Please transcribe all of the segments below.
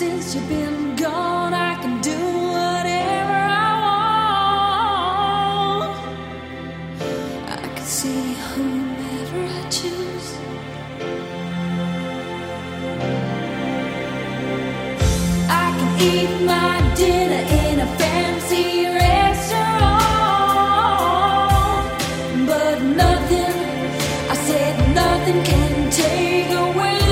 Since you've been gone, I can do whatever I want. I can see whomever I choose. I can eat my dinner in a fancy restaurant, but nothing, I said nothing can take away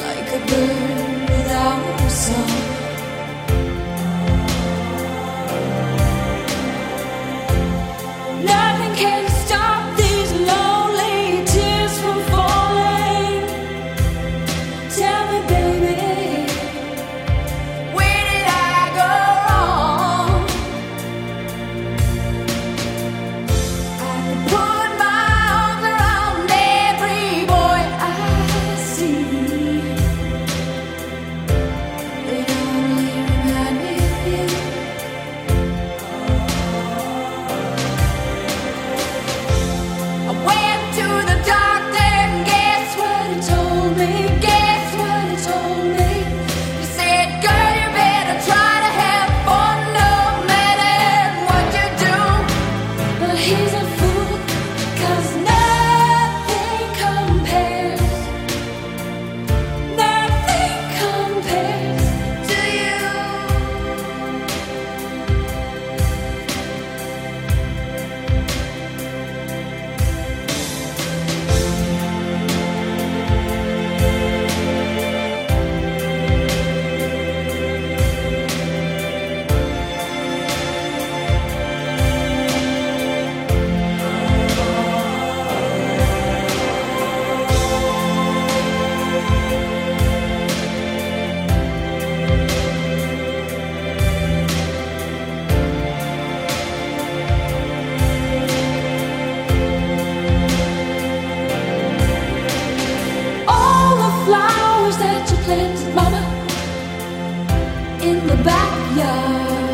like a bird Mama, in the backyard.